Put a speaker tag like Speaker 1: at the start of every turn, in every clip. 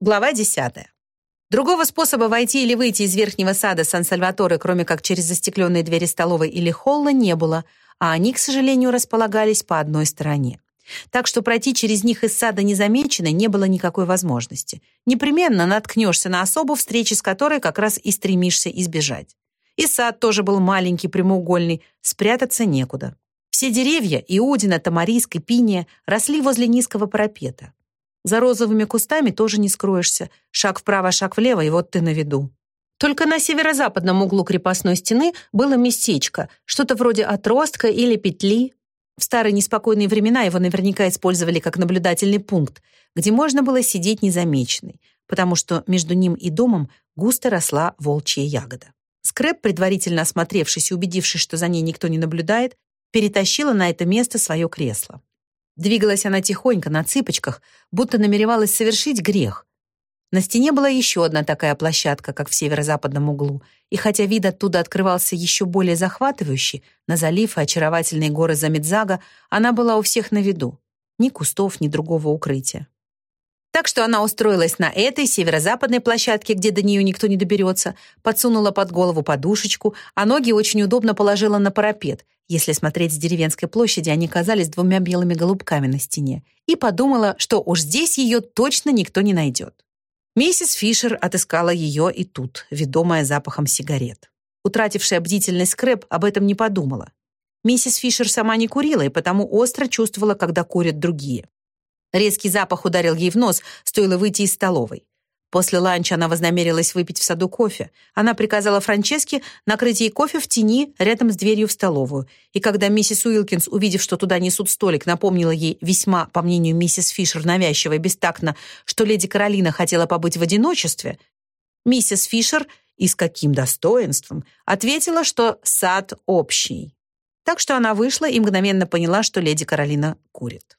Speaker 1: Глава 10. Другого способа войти или выйти из верхнего сада Сан-Сальваторе, кроме как через застекленные двери столовой или холла, не было, а они, к сожалению, располагались по одной стороне. Так что пройти через них из сада незамеченной не было никакой возможности. Непременно наткнешься на особу, встречи с которой как раз и стремишься избежать. И сад тоже был маленький, прямоугольный, спрятаться некуда. Все деревья, иудина, тамариск и пиния, росли возле низкого парапета. За розовыми кустами тоже не скроешься. Шаг вправо, шаг влево, и вот ты на виду. Только на северо-западном углу крепостной стены было местечко, что-то вроде отростка или петли. В старые неспокойные времена его наверняка использовали как наблюдательный пункт, где можно было сидеть незамеченной, потому что между ним и домом густо росла волчья ягода. Скрэп, предварительно осмотревшись и убедившись, что за ней никто не наблюдает, перетащила на это место свое кресло. Двигалась она тихонько, на цыпочках, будто намеревалась совершить грех. На стене была еще одна такая площадка, как в северо-западном углу, и хотя вид оттуда открывался еще более захватывающий, на залив и очаровательные горы Замедзага, она была у всех на виду. Ни кустов, ни другого укрытия. Так что она устроилась на этой северо-западной площадке, где до нее никто не доберется, подсунула под голову подушечку, а ноги очень удобно положила на парапет. Если смотреть с деревенской площади, они казались двумя белыми голубками на стене. И подумала, что уж здесь ее точно никто не найдет. Миссис Фишер отыскала ее и тут, ведомая запахом сигарет. Утратившая бдительность Крэп об этом не подумала. Миссис Фишер сама не курила и потому остро чувствовала, когда курят другие. Резкий запах ударил ей в нос, стоило выйти из столовой. После ланча она вознамерилась выпить в саду кофе. Она приказала Франческе накрыть ей кофе в тени рядом с дверью в столовую. И когда миссис Уилкинс, увидев, что туда несут столик, напомнила ей весьма, по мнению миссис Фишер, навязчиво и бестактно, что леди Каролина хотела побыть в одиночестве, миссис Фишер, и с каким достоинством, ответила, что сад общий. Так что она вышла и мгновенно поняла, что леди Каролина курит.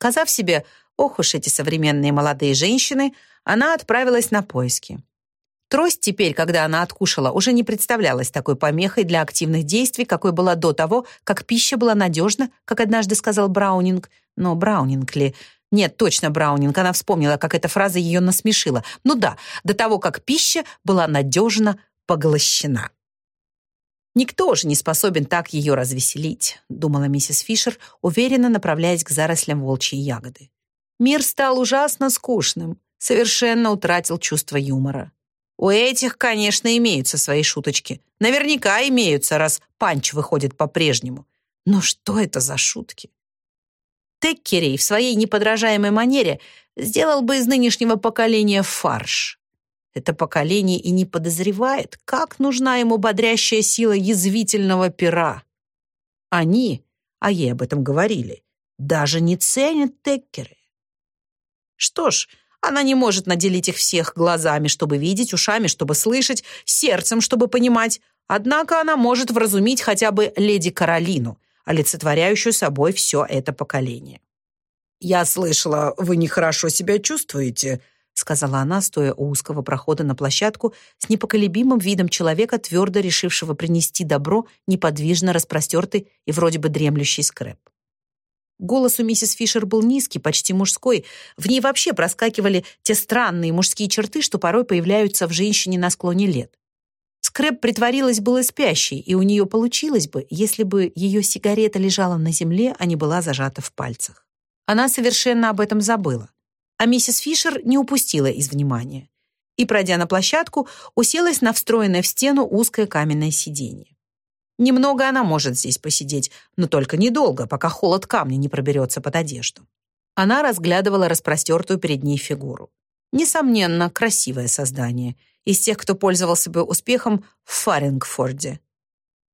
Speaker 1: Сказав себе «Ох уж эти современные молодые женщины», она отправилась на поиски. Трость теперь, когда она откушала, уже не представлялась такой помехой для активных действий, какой была до того, как пища была надежна, как однажды сказал Браунинг. Но Браунинг ли? Нет, точно Браунинг. Она вспомнила, как эта фраза ее насмешила. Ну да, до того, как пища была надежно поглощена. «Никто же не способен так ее развеселить», — думала миссис Фишер, уверенно направляясь к зарослям волчьей ягоды. Мир стал ужасно скучным, совершенно утратил чувство юмора. У этих, конечно, имеются свои шуточки. Наверняка имеются, раз панч выходит по-прежнему. Но что это за шутки? Теккерей в своей неподражаемой манере сделал бы из нынешнего поколения фарш. Это поколение и не подозревает, как нужна ему бодрящая сила язвительного пера. Они, а ей об этом говорили, даже не ценят теккеры. Что ж, она не может наделить их всех глазами, чтобы видеть, ушами, чтобы слышать, сердцем, чтобы понимать. Однако она может вразумить хотя бы леди Каролину, олицетворяющую собой все это поколение. «Я слышала, вы нехорошо себя чувствуете», сказала она, стоя у узкого прохода на площадку с непоколебимым видом человека, твердо решившего принести добро, неподвижно распростертый и вроде бы дремлющий скрэп. Голос у миссис Фишер был низкий, почти мужской. В ней вообще проскакивали те странные мужские черты, что порой появляются в женщине на склоне лет. Скрэп притворилась было спящей, и у нее получилось бы, если бы ее сигарета лежала на земле, а не была зажата в пальцах. Она совершенно об этом забыла а миссис Фишер не упустила из внимания и, пройдя на площадку, уселась на встроенное в стену узкое каменное сиденье. Немного она может здесь посидеть, но только недолго, пока холод камня не проберется под одежду. Она разглядывала распростертую перед ней фигуру. Несомненно, красивое создание, из тех, кто пользовался бы успехом в Фарингфорде.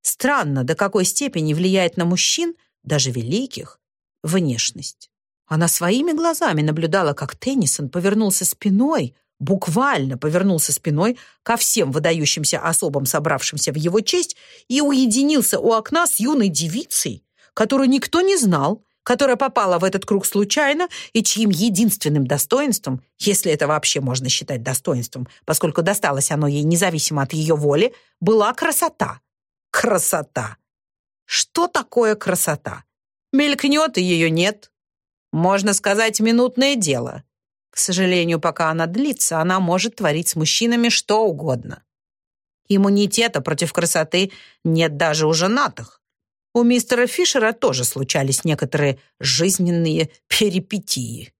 Speaker 1: Странно, до какой степени влияет на мужчин, даже великих, внешность. Она своими глазами наблюдала, как Теннисон повернулся спиной, буквально повернулся спиной ко всем выдающимся особам, собравшимся в его честь, и уединился у окна с юной девицей, которую никто не знал, которая попала в этот круг случайно и чьим единственным достоинством, если это вообще можно считать достоинством, поскольку досталось оно ей независимо от ее воли, была красота. Красота. Что такое красота? Мелькнет, и ее нет. Можно сказать, минутное дело. К сожалению, пока она длится, она может творить с мужчинами что угодно. Иммунитета против красоты нет даже у женатых. У мистера Фишера тоже случались некоторые жизненные перипетии.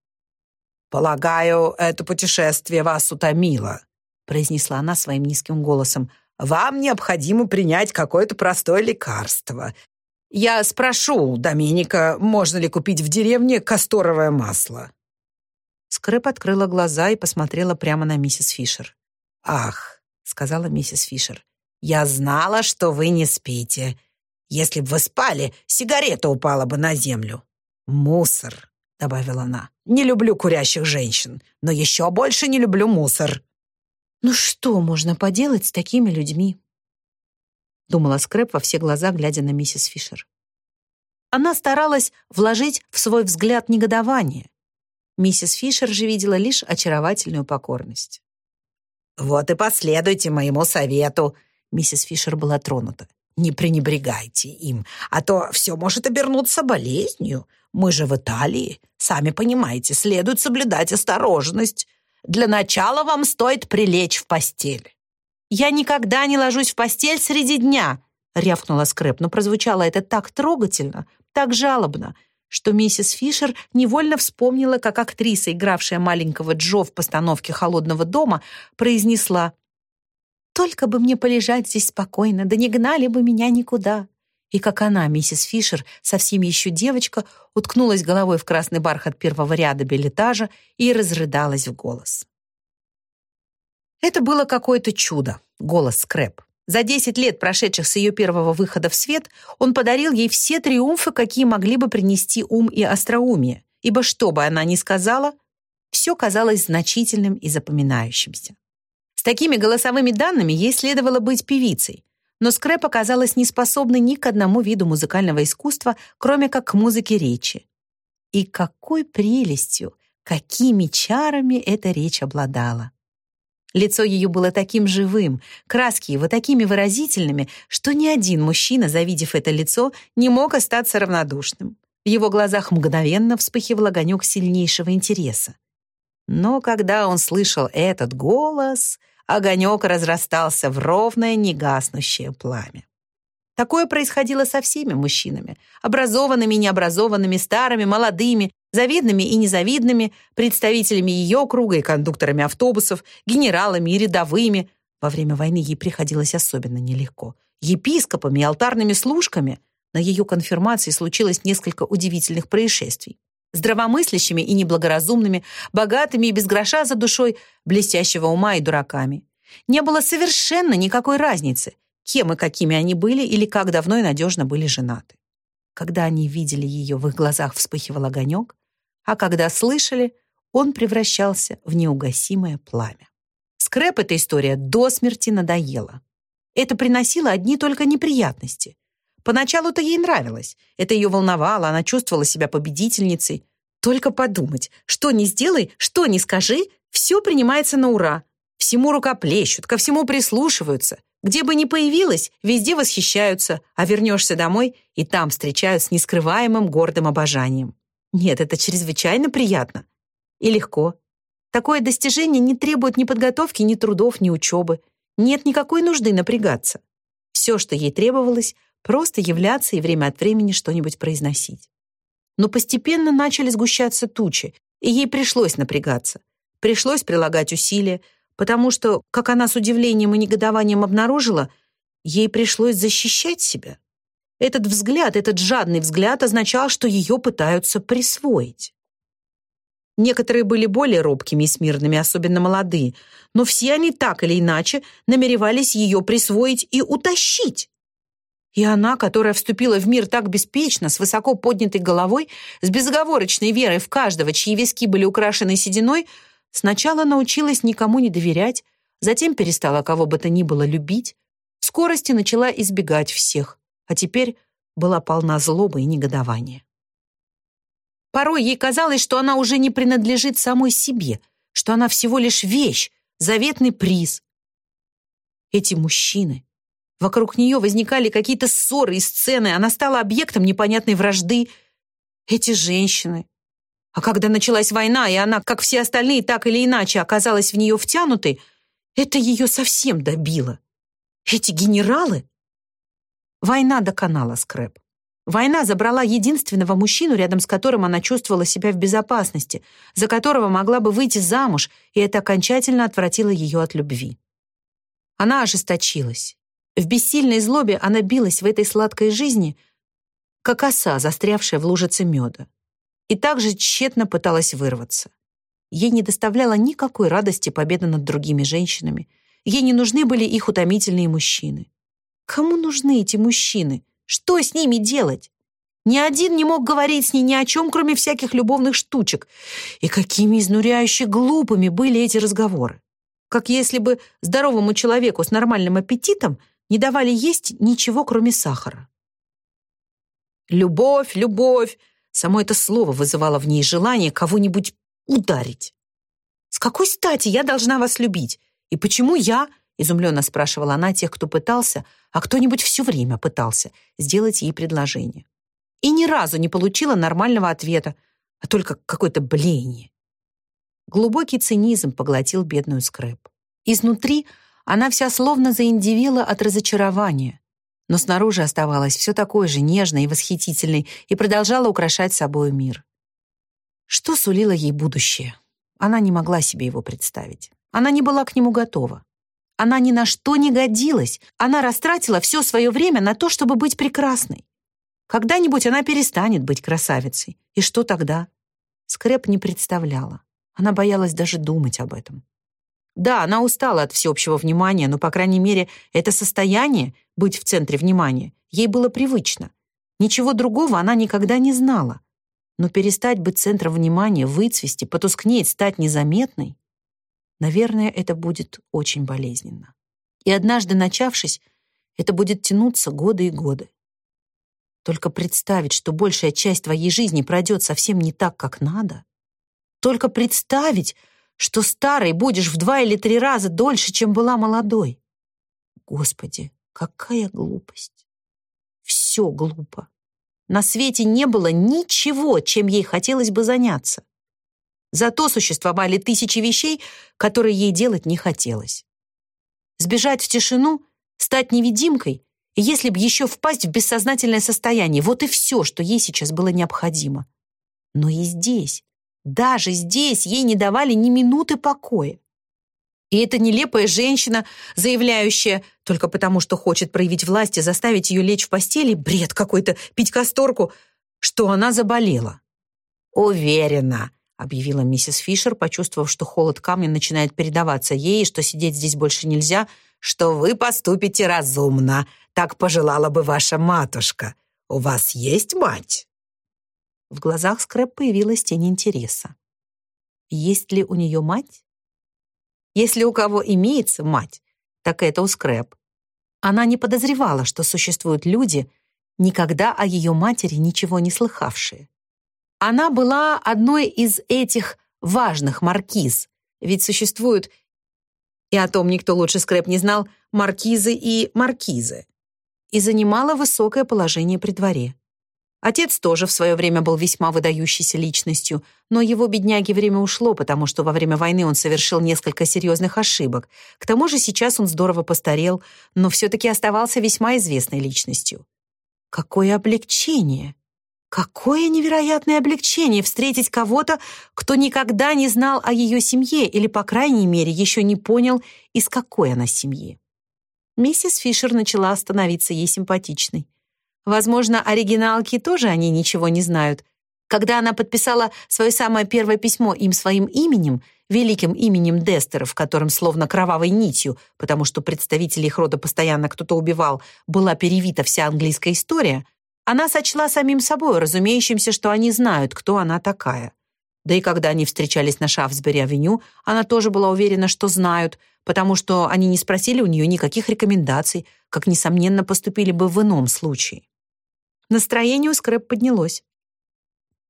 Speaker 1: «Полагаю, это путешествие вас утомило», произнесла она своим низким голосом. «Вам необходимо принять какое-то простое лекарство. Я спрошу Доминика, можно ли купить в деревне касторовое масло». Скрэп открыла глаза и посмотрела прямо на миссис Фишер. «Ах», — сказала миссис Фишер, «я знала, что вы не спите. Если бы вы спали, сигарета упала бы на землю». «Мусор», — добавила она. «Не люблю курящих женщин, но еще больше не люблю мусор».
Speaker 2: «Ну что можно поделать с такими людьми?» Думала Скрэп во все глаза, глядя на миссис Фишер. Она старалась вложить в свой взгляд негодование. Миссис Фишер же видела лишь очаровательную покорность.
Speaker 1: «Вот и последуйте моему совету», — миссис Фишер была тронута. «Не пренебрегайте им, а то все может обернуться болезнью. Мы же в Италии. Сами понимаете, следует соблюдать осторожность. Для начала вам стоит прилечь в постель».
Speaker 2: «Я никогда не ложусь в постель среди дня», — рявкнула Скрэп, но прозвучало это так трогательно, так жалобно, что миссис Фишер невольно вспомнила, как актриса, игравшая маленького Джо в постановке «Холодного дома», произнесла «Только бы мне полежать здесь спокойно, да не гнали бы меня никуда». И как она, миссис Фишер, совсем еще девочка, уткнулась головой в красный бархат первого ряда билетажа и разрыдалась в голос. Это было какое-то чудо, голос Скрэп. За 10 лет, прошедших с ее первого выхода в свет, он подарил ей все триумфы, какие могли бы принести ум и остроумие, ибо что бы она ни сказала, все казалось значительным и запоминающимся. С такими голосовыми данными ей следовало быть певицей, но Скрэп оказалась неспособной ни к одному виду музыкального искусства, кроме как к музыке речи. И какой прелестью, какими чарами эта речь обладала. Лицо ее было таким живым, краски его такими выразительными, что ни один мужчина, завидев это лицо, не мог остаться равнодушным. В его глазах мгновенно вспыхивал огонек сильнейшего интереса. Но когда он слышал этот голос, огонек разрастался в ровное негаснущее пламя. Такое происходило со всеми мужчинами, образованными и необразованными, старыми, молодыми, завидными и незавидными, представителями ее круга и кондукторами автобусов, генералами и рядовыми. Во время войны ей приходилось особенно нелегко. Епископами и алтарными служками. На ее конфирмации случилось несколько удивительных происшествий. Здравомыслящими и неблагоразумными, богатыми и без гроша за душой, блестящего ума и дураками. Не было совершенно никакой разницы – кем и какими они были или как давно и надежно были женаты. Когда они видели ее, в их глазах вспыхивал огонек, а когда слышали, он превращался в неугасимое пламя. Скрэп эта история до смерти надоела. Это приносило одни только неприятности. Поначалу-то ей нравилось. Это ее волновало, она чувствовала себя победительницей. Только подумать, что ни сделай, что ни скажи, все принимается на ура. Всему рукоплещут, ко всему прислушиваются. Где бы ни появилась, везде восхищаются, а вернешься домой, и там встречают с нескрываемым гордым обожанием. Нет, это чрезвычайно приятно. И легко. Такое достижение не требует ни подготовки, ни трудов, ни учебы. Нет никакой нужды напрягаться. Все, что ей требовалось, просто являться и время от времени что-нибудь произносить. Но постепенно начали сгущаться тучи, и ей пришлось напрягаться. Пришлось прилагать усилия, потому что, как она с удивлением и негодованием обнаружила, ей пришлось защищать себя. Этот взгляд, этот жадный взгляд означал, что ее пытаются присвоить. Некоторые были более робкими и смирными, особенно молодые, но все они так или иначе намеревались ее присвоить и утащить. И она, которая вступила в мир так беспечно, с высоко поднятой головой, с безоговорочной верой в каждого, чьи виски были украшены сединой, Сначала научилась никому не доверять, затем перестала кого бы то ни было любить, в скорости начала избегать всех, а теперь была полна злобы и негодования. Порой ей казалось, что она уже не принадлежит самой себе, что она всего лишь вещь, заветный приз. Эти мужчины. Вокруг нее возникали какие-то ссоры и сцены, она стала объектом непонятной вражды. Эти женщины.
Speaker 1: А когда началась война, и она, как все остальные, так или иначе оказалась в нее втянутой, это ее совсем добило. Эти генералы? Война доконала Скрэп. Война забрала единственного мужчину, рядом с которым она чувствовала себя в безопасности, за которого могла бы выйти замуж, и это окончательно отвратило ее от любви. Она ожесточилась. В бессильной злобе она билась в этой сладкой жизни, как оса, застрявшая в лужице меда и также тщетно пыталась вырваться. Ей не доставляла никакой радости победа над другими женщинами. Ей не нужны были их утомительные мужчины. Кому нужны эти мужчины? Что с ними делать? Ни один не мог говорить с ней ни о чем, кроме всяких любовных штучек. И какими изнуряюще глупыми были эти разговоры. Как если бы здоровому человеку с нормальным аппетитом не давали есть ничего, кроме сахара. «Любовь, любовь!» Само это слово вызывало в ней желание кого-нибудь ударить. «С какой стати я должна вас любить? И почему я?» Изумленно спрашивала она тех, кто пытался, а кто-нибудь все время пытался сделать ей предложение. И ни разу не получила нормального ответа, а только какое-то блеяние. Глубокий цинизм поглотил бедную Скрэп. Изнутри она вся словно заиндивила от разочарования но снаружи оставалась все такой же нежной и восхитительной и продолжала украшать собой мир. Что сулило ей будущее? Она не могла себе его представить. Она не была к нему готова. Она ни на что не годилась. Она растратила все свое время на то, чтобы быть прекрасной. Когда-нибудь она перестанет быть красавицей. И что тогда? Скреп не представляла. Она боялась даже думать об этом. Да, она устала от всеобщего внимания, но, по крайней мере, это состояние, быть в центре внимания, ей было привычно. Ничего другого она никогда не знала. Но перестать быть центром внимания, выцвести, потускнеть, стать незаметной, наверное, это будет очень болезненно. И однажды начавшись, это будет тянуться годы и годы. Только представить, что большая часть твоей жизни пройдет совсем не так, как надо. Только представить, что старой будешь в два или три раза дольше, чем была молодой. Господи, какая глупость. Все глупо. На свете не было ничего, чем ей хотелось бы заняться. Зато существовали тысячи вещей, которые ей делать не хотелось. Сбежать в тишину, стать невидимкой, если б еще впасть в бессознательное состояние, вот и все, что ей сейчас было необходимо. Но и здесь, даже здесь ей не давали ни минуты покоя. И эта нелепая женщина, заявляющая, только потому что хочет проявить власть и заставить ее лечь в постели, бред какой-то, пить касторку, что она заболела. «Уверена», — объявила миссис Фишер, почувствовав, что холод камня начинает передаваться ей, и что сидеть здесь больше нельзя, что вы поступите разумно. Так пожелала бы ваша матушка. У вас есть мать?» В глазах Скрэп появилась тень интереса. Есть ли у нее мать? Если у кого имеется мать, так это у Скрэп. Она не подозревала, что существуют люди, никогда о ее матери ничего не слыхавшие. Она была одной из этих важных маркиз, ведь существуют, и о том никто лучше Скрэп не знал, маркизы и маркизы, и занимала высокое положение при дворе. Отец тоже в свое время был весьма выдающейся личностью, но его бедняге время ушло, потому что во время войны он совершил несколько серьезных ошибок. К тому же сейчас он здорово постарел, но все-таки оставался весьма известной личностью. Какое облегчение! Какое невероятное облегчение встретить кого-то, кто никогда не знал о ее семье или, по крайней мере, еще не понял, из какой она семьи. Миссис Фишер начала становиться ей симпатичной. Возможно, оригиналки тоже они ничего не знают. Когда она подписала свое самое первое письмо им своим именем, великим именем Дестеров, которым словно кровавой нитью, потому что представителей их рода постоянно кто-то убивал, была перевита вся английская история, она сочла самим собой разумеющимся, что они знают, кто она такая. Да и когда они встречались на Шафсбери-авеню, она тоже была уверена, что знают, потому что они не спросили у нее никаких рекомендаций, как, несомненно, поступили бы в ином случае. Настроение у Скрэп поднялось.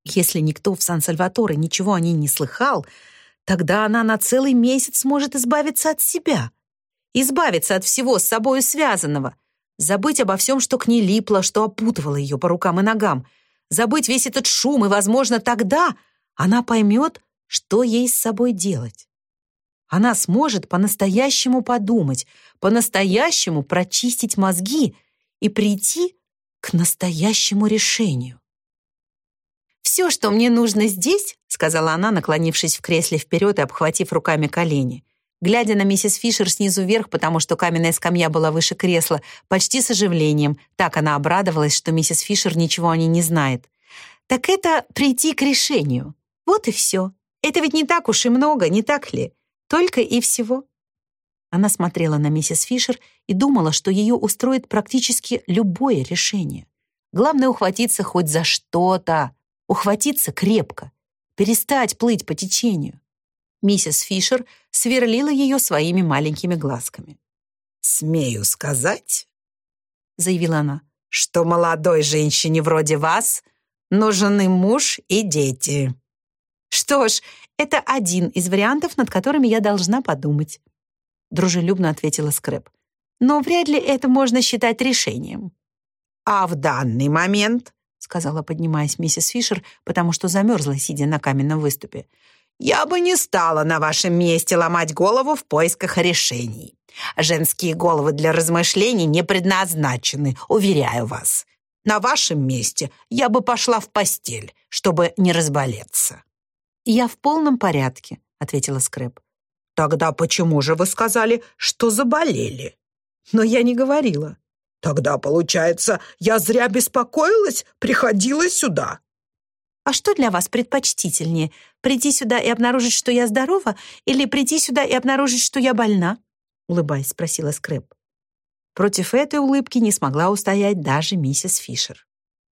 Speaker 1: Если никто в Сан-Сальваторе ничего о ней не слыхал, тогда она на целый месяц сможет избавиться от себя. Избавиться от всего с собою связанного. Забыть обо всем, что к ней липло, что опутывало ее по рукам и ногам. Забыть весь этот шум, и, возможно, тогда она поймет, что ей с собой делать. Она сможет по-настоящему подумать, по-настоящему прочистить мозги и прийти к настоящему решению. «Все, что мне нужно здесь», — сказала она, наклонившись в кресле вперед и обхватив руками колени, глядя на миссис Фишер снизу вверх, потому что каменная скамья была выше кресла, почти с оживлением. Так она обрадовалась, что миссис Фишер ничего о ней не знает. «Так это прийти к решению. Вот и все. Это ведь не так уж и много, не так ли? Только и всего». Она смотрела на миссис Фишер и думала, что ее устроит практически любое решение. Главное ухватиться хоть за что-то, ухватиться крепко, перестать плыть по течению. Миссис Фишер сверлила ее своими маленькими глазками.
Speaker 3: «Смею сказать», —
Speaker 1: заявила она,
Speaker 3: «что молодой женщине вроде вас нужны муж и дети».
Speaker 1: «Что ж, это один из вариантов, над которыми я должна подумать», — дружелюбно ответила Скрэп. «Но вряд ли это можно считать решением».
Speaker 3: «А в данный момент», —
Speaker 1: сказала, поднимаясь миссис Фишер, потому что замерзла, сидя на каменном выступе,
Speaker 3: «я бы не стала на вашем месте ломать голову в поисках решений. Женские головы для размышлений не предназначены, уверяю вас. На вашем месте я бы пошла в постель, чтобы не разболеться».
Speaker 1: «Я в полном порядке», — ответила Скрэп.
Speaker 3: «Тогда почему же вы сказали, что заболели?»
Speaker 1: «Но я не говорила».
Speaker 3: «Тогда, получается, я зря беспокоилась, приходила сюда».
Speaker 1: «А что для вас предпочтительнее, прийти сюда и обнаружить, что я здорова, или прийти сюда и обнаружить, что я больна?» улыбаясь, спросила Скрэп. Против этой улыбки не смогла устоять даже миссис Фишер.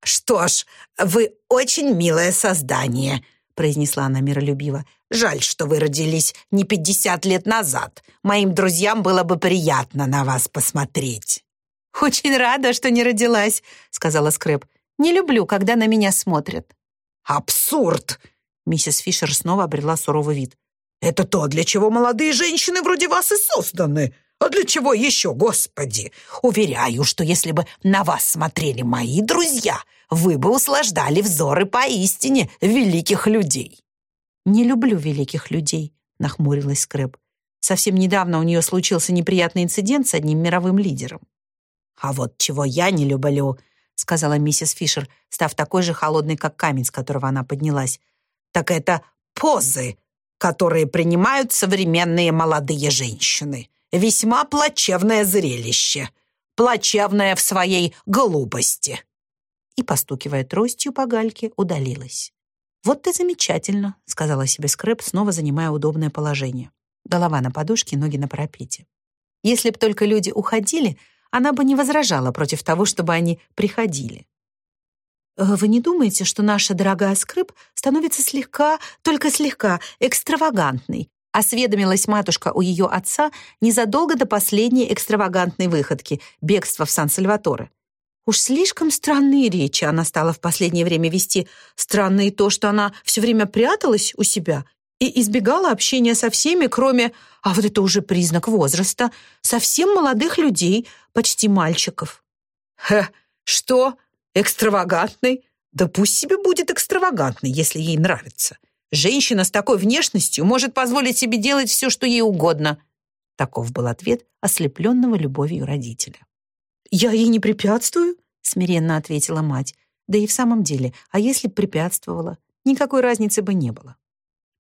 Speaker 3: «Что ж, вы очень милое создание», произнесла она миролюбиво. «Жаль, что вы родились не пятьдесят лет назад. Моим друзьям было бы приятно на вас посмотреть».
Speaker 1: «Очень рада, что не родилась», — сказала Скрэп. «Не люблю, когда на меня смотрят».
Speaker 3: «Абсурд!» Миссис Фишер снова обрела суровый вид. «Это то, для чего молодые женщины вроде вас и созданы. А для чего еще, господи? Уверяю, что если бы на вас смотрели мои друзья, вы бы услаждали взоры поистине великих людей».
Speaker 1: «Не люблю великих людей», — нахмурилась Скрэп. Совсем недавно у нее случился неприятный инцидент с одним мировым лидером.
Speaker 3: «А вот чего я не люблю», — сказала миссис Фишер, став такой же холодной, как камень, с которого она поднялась, «так это позы, которые принимают современные молодые женщины. Весьма плачевное зрелище. Плачевное в своей глупости»
Speaker 1: и, постукивая тростью по гальке, удалилась. «Вот ты замечательно», — сказала себе Скрэп, снова занимая удобное положение. Голова на подушке, ноги на парапете. Если б только люди уходили, она бы не возражала против того, чтобы они приходили. «Э, «Вы не думаете, что наша дорогая Скрэп становится слегка, только слегка, экстравагантной?» осведомилась матушка у ее отца незадолго до последней экстравагантной выходки — бегства в Сан-Сальваторе. Уж слишком странные речи она стала в последнее время вести. Странно и то, что она все время пряталась у себя и избегала общения со всеми, кроме, а вот это уже признак возраста, совсем молодых людей, почти мальчиков.
Speaker 3: «Хе, что? Экстравагантный? Да пусть себе будет экстравагантный, если ей нравится. Женщина с такой внешностью может позволить себе делать все, что ей угодно».
Speaker 1: Таков был ответ ослепленного любовью родителя.
Speaker 2: «Я ей не препятствую», —
Speaker 1: смиренно ответила мать. Да и в самом деле, а если препятствовала? Никакой разницы бы не было.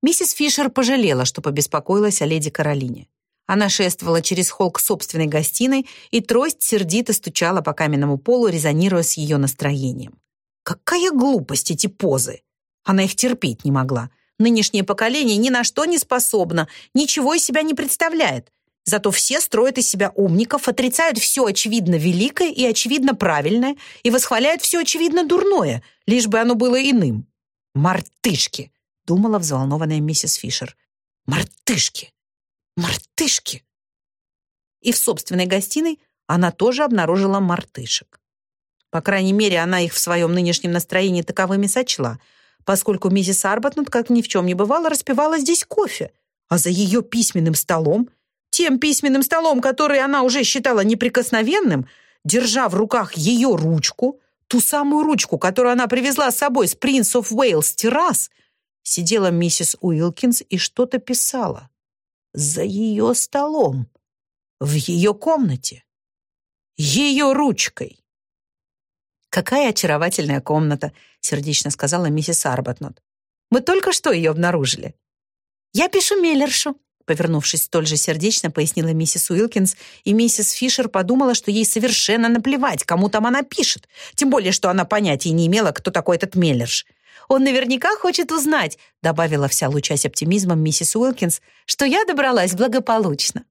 Speaker 1: Миссис Фишер пожалела, что побеспокоилась о леди Каролине. Она шествовала через холл к собственной гостиной, и трость сердито стучала по каменному полу, резонируя с ее настроением. Какая глупость эти позы! Она их терпеть не могла. Нынешнее поколение ни на что не способно, ничего из себя не представляет. Зато все строят из себя умников, отрицают все очевидно великое и очевидно правильное и восхваляют все очевидно дурное, лишь бы оно было иным. «Мартышки!» — думала взволнованная миссис Фишер. «Мартышки! Мартышки!» И в собственной гостиной она тоже обнаружила мартышек. По крайней мере, она их в своем нынешнем настроении таковыми сочла, поскольку миссис Арбатнут, как ни в чем не бывало, распивала здесь кофе, а за ее письменным столом — тем письменным столом, который она уже считала неприкосновенным, держа в руках ее ручку, ту самую ручку, которую она привезла с собой с Принц оф Уэйлс террас,
Speaker 3: сидела миссис Уилкинс и что-то писала. За ее столом. В ее комнате. Ее ручкой.
Speaker 1: «Какая очаровательная комната», — сердечно сказала миссис Арбатнот. «Мы только что ее обнаружили». «Я пишу Меллершу», — повернувшись столь же сердечно, пояснила миссис Уилкинс, и миссис Фишер подумала, что ей совершенно наплевать, кому там она пишет, тем более, что она понятия не имела, кто такой этот Меллерш. «Он наверняка хочет узнать», — добавила вся лучась оптимизмом миссис Уилкинс, «что я добралась благополучно».